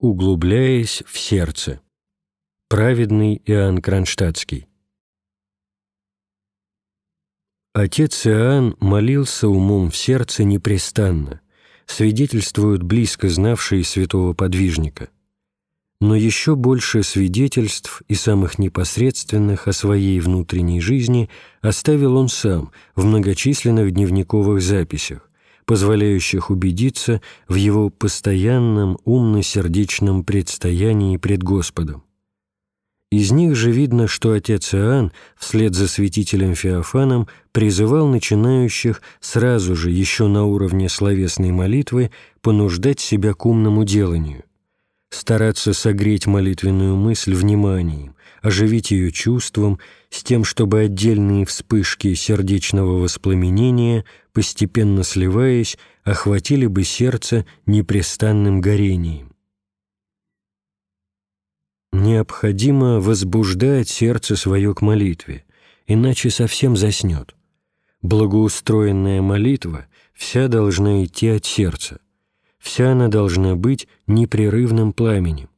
углубляясь в сердце. Праведный Иоанн Кронштадтский. Отец Иоанн молился умом в сердце непрестанно, свидетельствуют близко знавшие святого подвижника. Но еще больше свидетельств и самых непосредственных о своей внутренней жизни оставил он сам в многочисленных дневниковых записях, позволяющих убедиться в его постоянном умно-сердечном предстоянии пред Господом. Из них же видно, что отец Иоанн вслед за святителем Феофаном призывал начинающих сразу же, еще на уровне словесной молитвы, понуждать себя к умному деланию, стараться согреть молитвенную мысль вниманием, оживить ее чувством, с тем, чтобы отдельные вспышки сердечного воспламенения, постепенно сливаясь, охватили бы сердце непрестанным горением. Необходимо возбуждать сердце свое к молитве, иначе совсем заснет. Благоустроенная молитва вся должна идти от сердца, вся она должна быть непрерывным пламенем.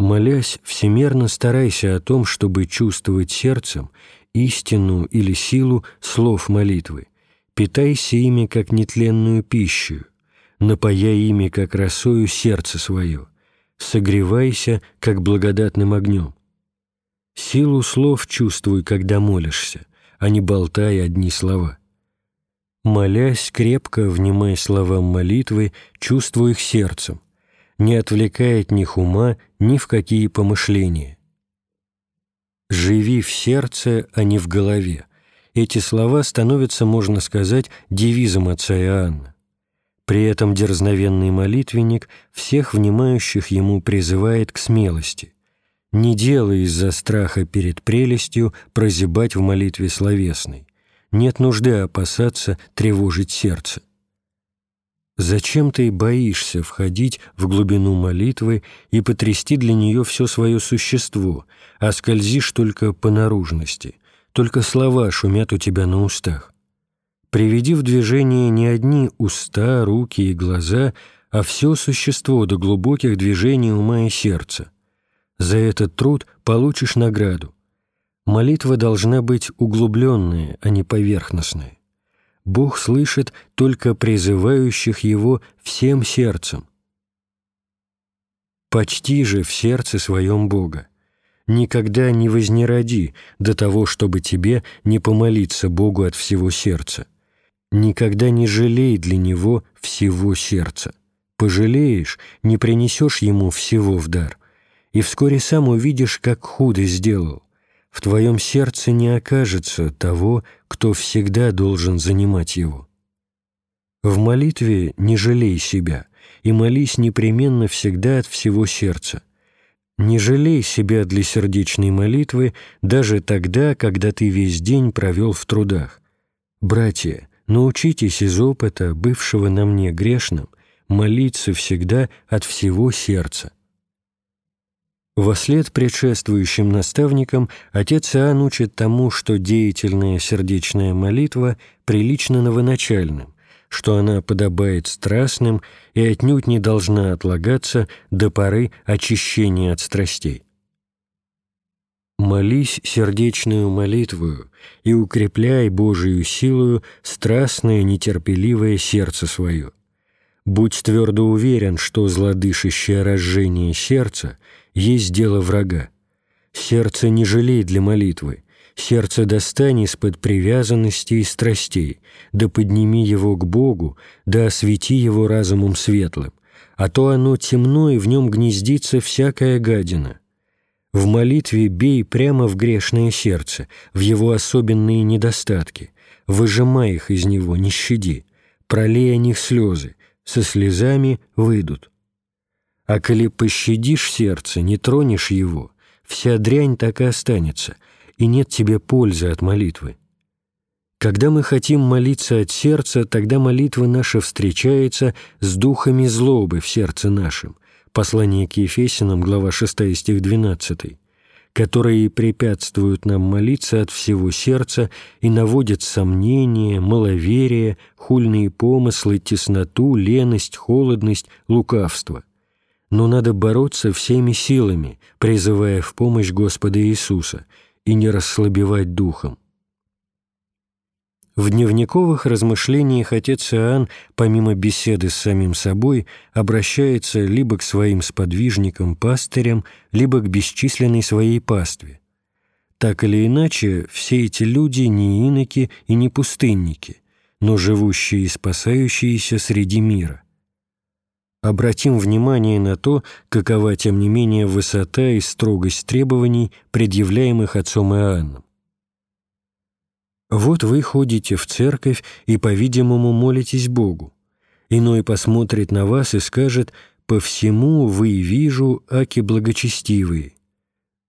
Молясь, всемерно старайся о том, чтобы чувствовать сердцем истину или силу слов молитвы. Питайся ими, как нетленную пищу, напоя ими, как росою, сердце свое. Согревайся, как благодатным огнем. Силу слов чувствуй, когда молишься, а не болтай одни слова. Молясь, крепко внимай словам молитвы, чувствуй их сердцем, не отвлекая от них ума ни в какие помышления. «Живи в сердце, а не в голове». Эти слова становятся, можно сказать, девизом отца Иоанна. При этом дерзновенный молитвенник всех внимающих ему призывает к смелости. Не делай из-за страха перед прелестью прозябать в молитве словесной. Нет нужды опасаться тревожить сердце. Зачем ты боишься входить в глубину молитвы и потрясти для нее все свое существо, а скользишь только по наружности, только слова шумят у тебя на устах? Приведи в движение не одни уста, руки и глаза, а все существо до глубоких движений ума и сердца. За этот труд получишь награду. Молитва должна быть углубленная, а не поверхностная. Бог слышит только призывающих Его всем сердцем. Почти же в сердце своем Бога. Никогда не вознероди до того, чтобы тебе не помолиться Богу от всего сердца. Никогда не жалей для Него всего сердца. Пожалеешь, не принесешь Ему всего в дар, и вскоре сам увидишь, как худо сделал в твоем сердце не окажется того, кто всегда должен занимать его. В молитве не жалей себя и молись непременно всегда от всего сердца. Не жалей себя для сердечной молитвы даже тогда, когда ты весь день провел в трудах. Братья, научитесь из опыта, бывшего на мне грешным, молиться всегда от всего сердца. Вослед предшествующим наставникам отец Иоанн учит тому, что деятельная сердечная молитва прилична новоначальным, что она подобает страстным и отнюдь не должна отлагаться до поры очищения от страстей. «Молись сердечную молитвою и укрепляй Божию силою страстное нетерпеливое сердце свое. Будь твердо уверен, что злодышащее разжение сердца — есть дело врага. Сердце не жалей для молитвы, сердце достань из-под привязанности и страстей, да подними его к Богу, да освети его разумом светлым, а то оно темно, и в нем гнездится всякая гадина. В молитве бей прямо в грешное сердце, в его особенные недостатки, выжимай их из него, не щади, пролей о них слезы, со слезами выйдут. А коли пощадишь сердце, не тронешь его, вся дрянь так и останется, и нет тебе пользы от молитвы. Когда мы хотим молиться от сердца, тогда молитва наша встречается с духами злобы в сердце нашем. Послание к Ефесянам, глава 6, стих 12 которые препятствуют нам молиться от всего сердца и наводят сомнения, маловерие, хульные помыслы, тесноту, леность, холодность, лукавство. но надо бороться всеми силами, призывая в помощь Господа Иисуса, и не расслабевать духом. В дневниковых размышлениях отец Иоанн, помимо беседы с самим собой, обращается либо к своим сподвижникам, пастырям, либо к бесчисленной своей пастве. Так или иначе, все эти люди не иноки и не пустынники, но живущие и спасающиеся среди мира. Обратим внимание на то, какова, тем не менее, высота и строгость требований, предъявляемых отцом Иоанном. Вот вы ходите в церковь и, по-видимому, молитесь Богу. Иной посмотрит на вас и скажет «По всему вы вижу, аки благочестивые».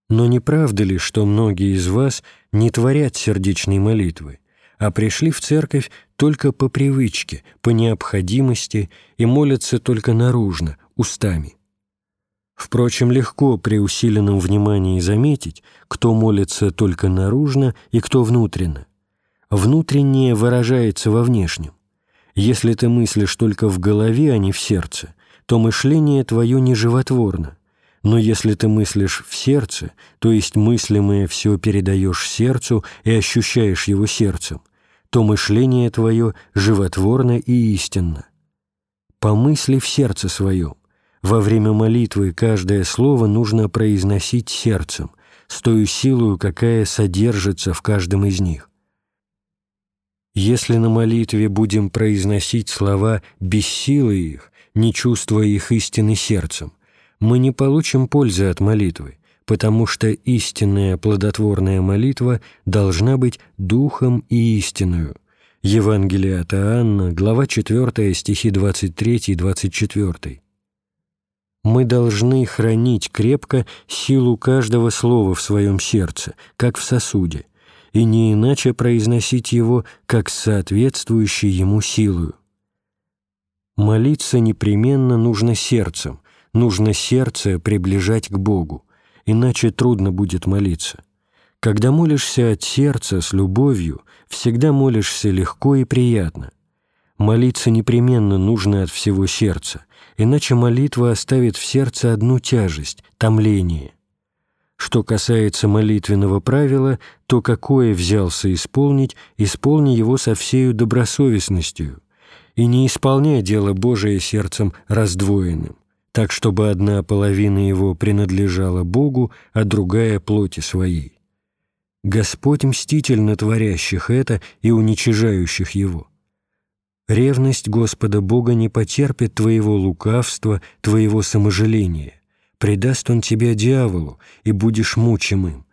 Но не правда ли, что многие из вас не творят сердечной молитвы, а пришли в церковь только по привычке, по необходимости и молятся только наружно, устами? Впрочем, легко при усиленном внимании заметить, кто молится только наружно и кто внутренно. Внутреннее выражается во внешнем. Если ты мыслишь только в голове, а не в сердце, то мышление твое не животворно. Но если ты мыслишь в сердце, то есть мыслимое все передаешь сердцу и ощущаешь его сердцем, то мышление твое животворно и истинно. Помысли в сердце своем. Во время молитвы каждое слово нужно произносить сердцем, с той силою, какая содержится в каждом из них. Если на молитве будем произносить слова без силы их, не чувствуя их истины сердцем, мы не получим пользы от молитвы, потому что истинная плодотворная молитва должна быть духом и истинную. Евангелие от Иоанна, глава 4, стихи 23-24. Мы должны хранить крепко силу каждого слова в своем сердце, как в сосуде, и не иначе произносить его, как соответствующий ему силою. Молиться непременно нужно сердцем, нужно сердце приближать к Богу, иначе трудно будет молиться. Когда молишься от сердца с любовью, всегда молишься легко и приятно. Молиться непременно нужно от всего сердца, иначе молитва оставит в сердце одну тяжесть, томление – что касается молитвенного правила, то какое взялся исполнить, исполни его со всею добросовестностью, и не исполняй дело Божие сердцем раздвоенным, так, чтобы одна половина его принадлежала Богу, а другая — плоти своей. Господь мстительно творящих это и уничижающих его. Ревность Господа Бога не потерпит твоего лукавства, твоего саможаления предаст он тебя дьяволу, и будешь мучимым.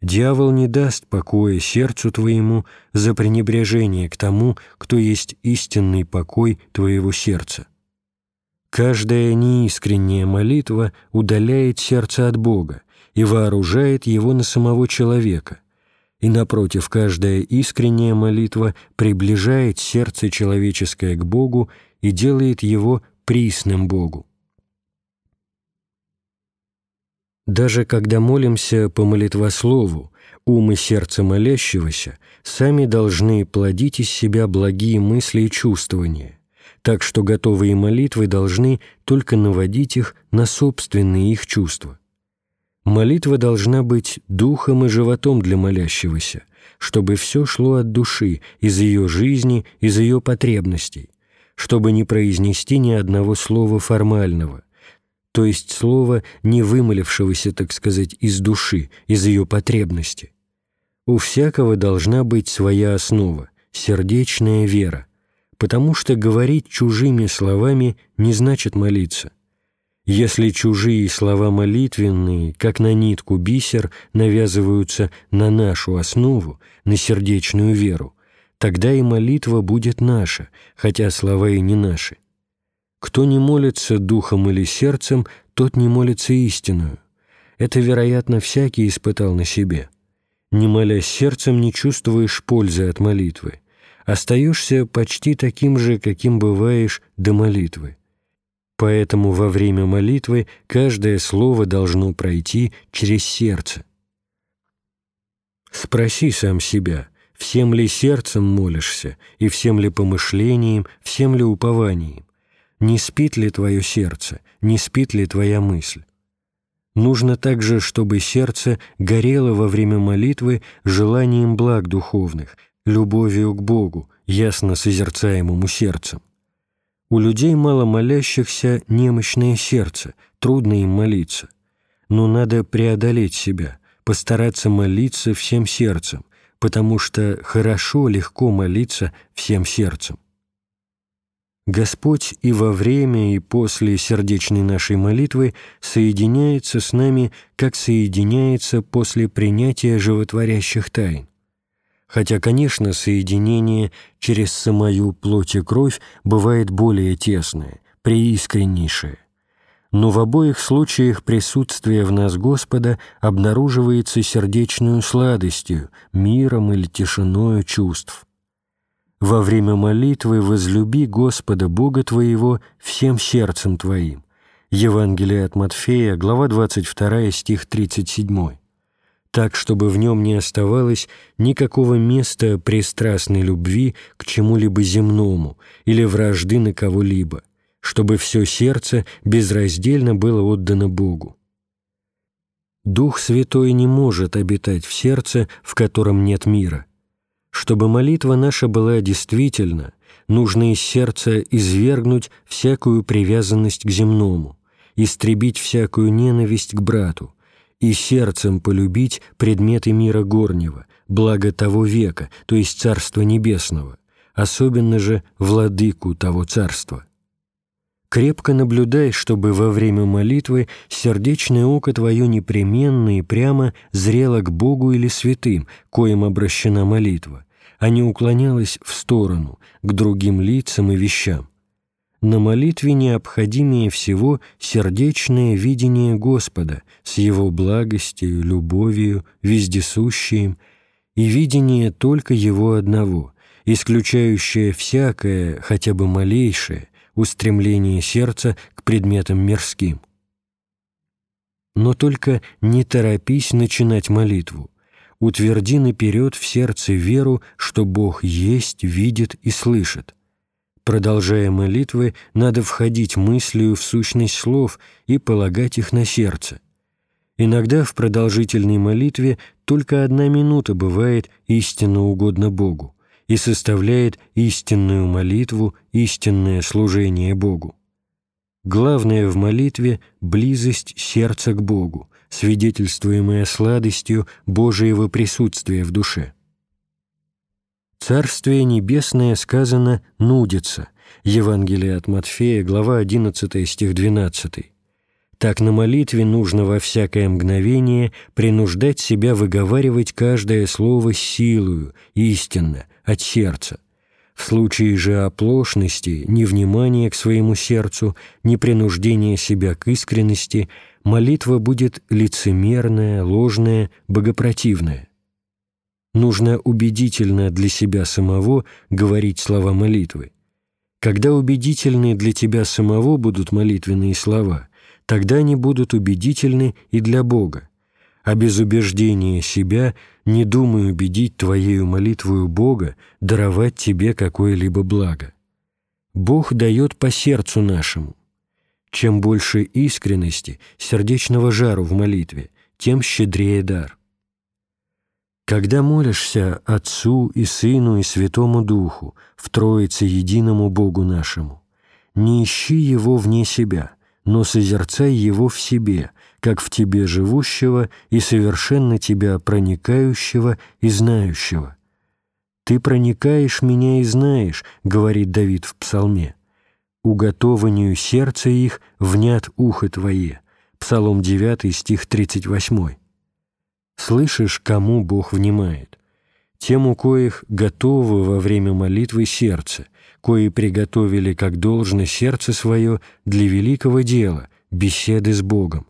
Дьявол не даст покоя сердцу твоему за пренебрежение к тому, кто есть истинный покой твоего сердца. Каждая неискренняя молитва удаляет сердце от Бога и вооружает его на самого человека, и, напротив, каждая искренняя молитва приближает сердце человеческое к Богу и делает его присным Богу. Даже когда молимся по молитвослову, ум и сердце молящегося сами должны плодить из себя благие мысли и чувствования, так что готовые молитвы должны только наводить их на собственные их чувства. Молитва должна быть духом и животом для молящегося, чтобы все шло от души, из ее жизни, из ее потребностей, чтобы не произнести ни одного слова формального, то есть слова, не вымолившегося, так сказать, из души, из ее потребности. У всякого должна быть своя основа, сердечная вера, потому что говорить чужими словами не значит молиться. Если чужие слова молитвенные, как на нитку бисер, навязываются на нашу основу, на сердечную веру, тогда и молитва будет наша, хотя слова и не наши. Кто не молится духом или сердцем, тот не молится истинную. Это, вероятно, всякий испытал на себе. Не молясь сердцем, не чувствуешь пользы от молитвы. Остаешься почти таким же, каким бываешь до молитвы. Поэтому во время молитвы каждое слово должно пройти через сердце. Спроси сам себя, всем ли сердцем молишься, и всем ли помышлением, всем ли упованием Не спит ли твое сердце, не спит ли твоя мысль? Нужно также, чтобы сердце горело во время молитвы желанием благ духовных, любовью к Богу, ясно созерцаемому сердцем. У людей мало молящихся немощное сердце, трудно им молиться. Но надо преодолеть себя, постараться молиться всем сердцем, потому что хорошо, легко молиться всем сердцем. Господь и во время, и после сердечной нашей молитвы соединяется с нами, как соединяется после принятия животворящих тайн. Хотя, конечно, соединение через самую плоть и кровь бывает более тесное, преискреннейшее. Но в обоих случаях присутствие в нас Господа обнаруживается сердечную сладостью, миром или тишиною чувств. Во время молитвы возлюби Господа Бога твоего всем сердцем твоим. Евангелие от Матфея, глава 22, стих 37. Так, чтобы в нем не оставалось никакого места пристрастной любви к чему-либо земному или вражды на кого-либо, чтобы все сердце безраздельно было отдано Богу. Дух Святой не может обитать в сердце, в котором нет мира – чтобы молитва наша была действительна, нужно из сердца извергнуть всякую привязанность к земному, истребить всякую ненависть к брату и сердцем полюбить предметы мира горнего, благо того века, то есть Царства Небесного, особенно же владыку того царства. Крепко наблюдай, чтобы во время молитвы сердечное око твое непременно и прямо зрело к Богу или святым, коим обращена молитва, а не уклонялась в сторону, к другим лицам и вещам. На молитве необходимее всего сердечное видение Господа с Его благостью, любовью, вездесущим, и видение только Его одного, исключающее всякое, хотя бы малейшее, устремление сердца к предметам мирским. Но только не торопись начинать молитву, утверди наперед в сердце веру, что Бог есть, видит и слышит. Продолжая молитвы, надо входить мыслью в сущность слов и полагать их на сердце. Иногда в продолжительной молитве только одна минута бывает истинно угодно Богу и составляет истинную молитву, истинное служение Богу. Главное в молитве – близость сердца к Богу, свидетельствуемая сладостью Божьего присутствия в душе. «Царствие небесное, сказано, нудится» Евангелие от Матфея, глава 11, стих 12. Так на молитве нужно во всякое мгновение принуждать себя выговаривать каждое слово силою, истинно, от сердца. В случае же оплошности, невнимания к своему сердцу, непринуждения себя к искренности – молитва будет лицемерная, ложная, богопротивная. Нужно убедительно для себя самого говорить слова молитвы. Когда убедительны для тебя самого будут молитвенные слова, тогда они будут убедительны и для Бога. А без убеждения себя не думай убедить твоею молитвою Бога даровать тебе какое-либо благо. Бог дает по сердцу нашему – чем больше искренности, сердечного жару в молитве, тем щедрее дар. Когда молишься Отцу и Сыну и Святому Духу, в Троице единому Богу нашему, не ищи Его вне себя, но созерцай Его в себе, как в тебе живущего и совершенно тебя проникающего и знающего. «Ты проникаешь меня и знаешь», — говорит Давид в псалме уготованию сердца их внят ухо Твое». Псалом 9, стих 38. Слышишь, кому Бог внимает? Тем, у коих готовы во время молитвы сердце, кои приготовили как должно сердце свое для великого дела, беседы с Богом.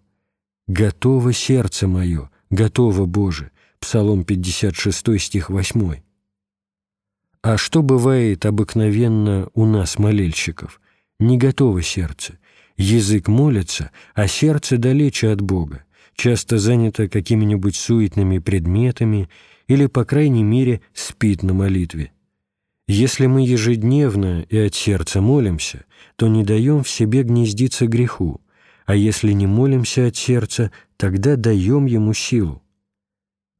«Готово сердце мое, готово, Боже» Псалом 56, стих 8. А что бывает обыкновенно у нас, молельщиков? Не готово сердце. Язык молится, а сердце далече от Бога, часто занято какими-нибудь суетными предметами или, по крайней мере, спит на молитве. Если мы ежедневно и от сердца молимся, то не даем в себе гнездиться греху, а если не молимся от сердца, тогда даем ему силу.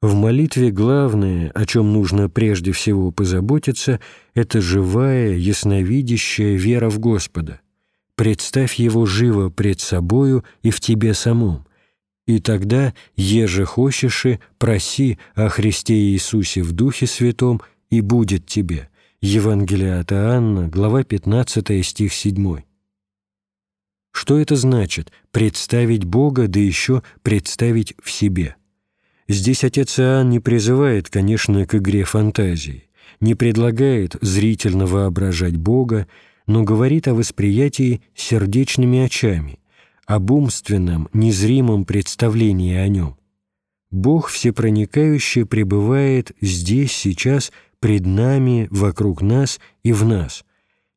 В молитве главное, о чем нужно прежде всего позаботиться, это живая, ясновидящая вера в Господа. Представь Его живо пред собою и в тебе самом, и тогда, еже хочешь, проси о Христе Иисусе в Духе Святом, и будет тебе. Евангелие от Иоанна, глава 15, стих 7. Что это значит – представить Бога, да еще представить в себе? Здесь отец Иоанн не призывает, конечно, к игре фантазии, не предлагает зрительно воображать Бога, но говорит о восприятии сердечными очами, об умственном, незримом представлении о нем. Бог всепроникающе пребывает здесь, сейчас, пред нами, вокруг нас и в нас.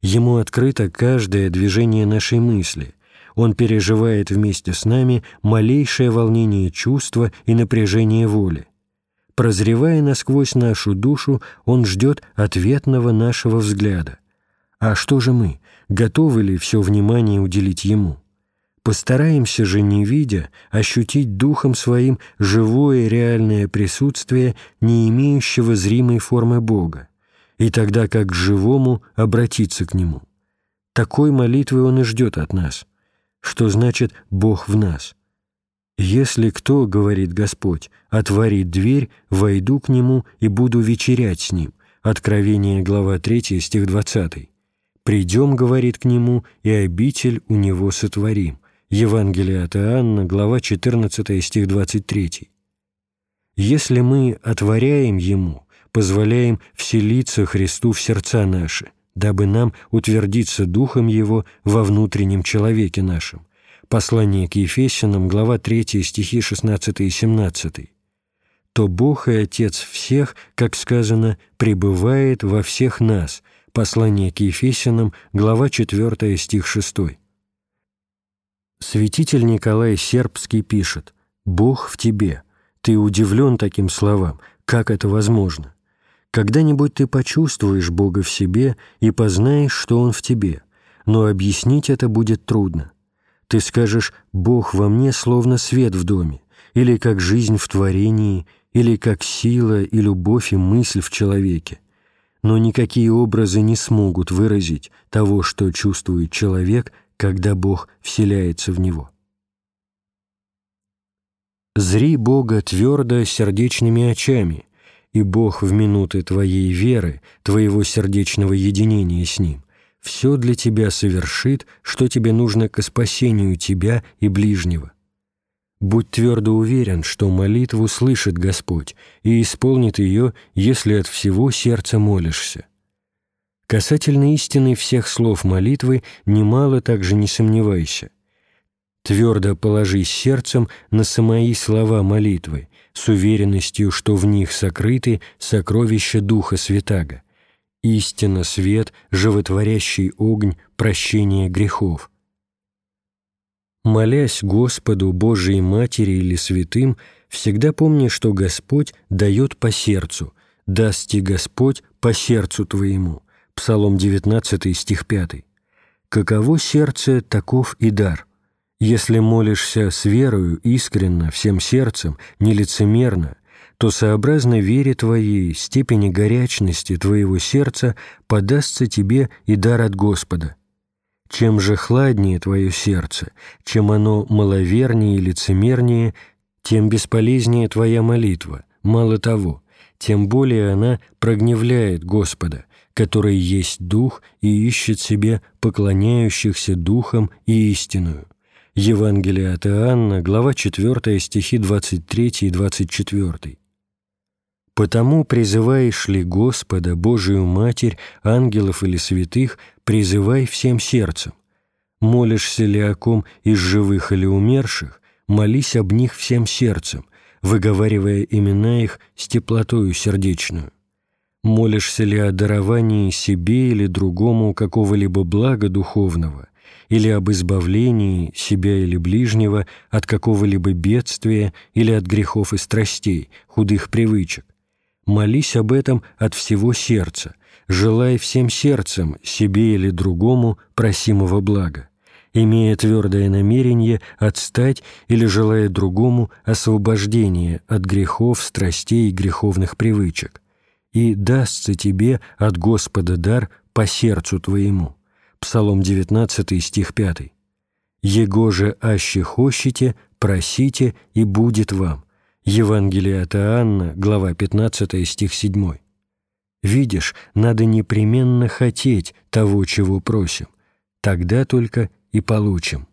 Ему открыто каждое движение нашей мысли, он переживает вместе с нами малейшее волнение чувства и напряжение воли. Прозревая насквозь нашу душу, Он ждет ответного нашего взгляда. А что же мы? Готовы ли все внимание уделить Ему? Постараемся же, не видя, ощутить духом своим живое реальное присутствие не имеющего зримой формы Бога, и тогда как к живому обратиться к Нему. Такой молитвы Он и ждет от нас – что значит «Бог в нас». «Если кто, — говорит Господь, — отворит дверь, войду к нему и буду вечерять с ним». Откровение, глава 3, стих 20. «Придем, — говорит, — к нему, и обитель у него сотворим». Евангелие от Иоанна, глава 14, стих 23. «Если мы отворяем ему, позволяем вселиться Христу в сердца наши, дабы нам утвердиться Духом Его во внутреннем человеке нашем. Послание к Ефесянам, глава 3, стихи 16 и 17. «То Бог и Отец всех, как сказано, пребывает во всех нас». Послание к Ефесянам, глава 4, стих 6. Святитель Николай Сербский пишет «Бог в тебе». Ты удивлен таким словам. Как это возможно? Когда-нибудь ты почувствуешь Бога в себе и познаешь, что Он в тебе, но объяснить это будет трудно. Ты скажешь «Бог во мне словно свет в доме», или как жизнь в творении, или как сила и любовь и мысль в человеке. Но никакие образы не смогут выразить того, что чувствует человек, когда Бог вселяется в него. Зри Бога твердо сердечными очами, и Бог в минуты твоей веры, твоего сердечного единения с Ним, все для тебя совершит, что тебе нужно к спасению тебя и ближнего. Будь твердо уверен, что молитву слышит Господь и исполнит ее, если от всего сердца молишься. Касательно истины всех слов молитвы немало также не сомневайся. Твердо положись сердцем на самои слова молитвы, с уверенностью, что в них сокрыты сокровища Духа Святаго, истина, свет, животворящий огонь, прощение грехов. Молясь Господу, Божией Матери или святым, всегда помни, что Господь дает по сердцу, даст тебе Господь по сердцу твоему. Псалом 19, стих 5. Каково сердце, таков и дар. Если молишься с верою, искренно, всем сердцем, нелицемерно, то сообразно вере твоей, степени горячности твоего сердца подастся тебе и дар от Господа. Чем же хладнее твое сердце, чем оно маловернее и лицемернее, тем бесполезнее твоя молитва. Мало того, тем более она прогневляет Господа, который есть Дух и ищет себе поклоняющихся Духом и истинную. Евангелие от Иоанна, глава 4, стихи 23 и 24. «Потому призываешь ли Господа, Божию Матерь, ангелов или святых, призывай всем сердцем. Молишься ли о ком из живых или умерших, молись об них всем сердцем, выговаривая имена их с теплотою сердечную. Молишься ли о даровании себе или другому какого-либо блага духовного, или об избавлении себя или ближнего от какого-либо бедствия или от грехов и страстей, худых привычек. Молись об этом от всего сердца, желай всем сердцем себе или другому просимого блага, имея твердое намерение отстать или желая другому освобождения от грехов, страстей и греховных привычек, и дастся тебе от Господа дар по сердцу твоему». Псалом 19, стих 5. «Его же аще хощите, просите, и будет вам». Евангелие от Иоанна, глава 15, стих 7. Видишь, надо непременно хотеть того, чего просим. Тогда только и получим.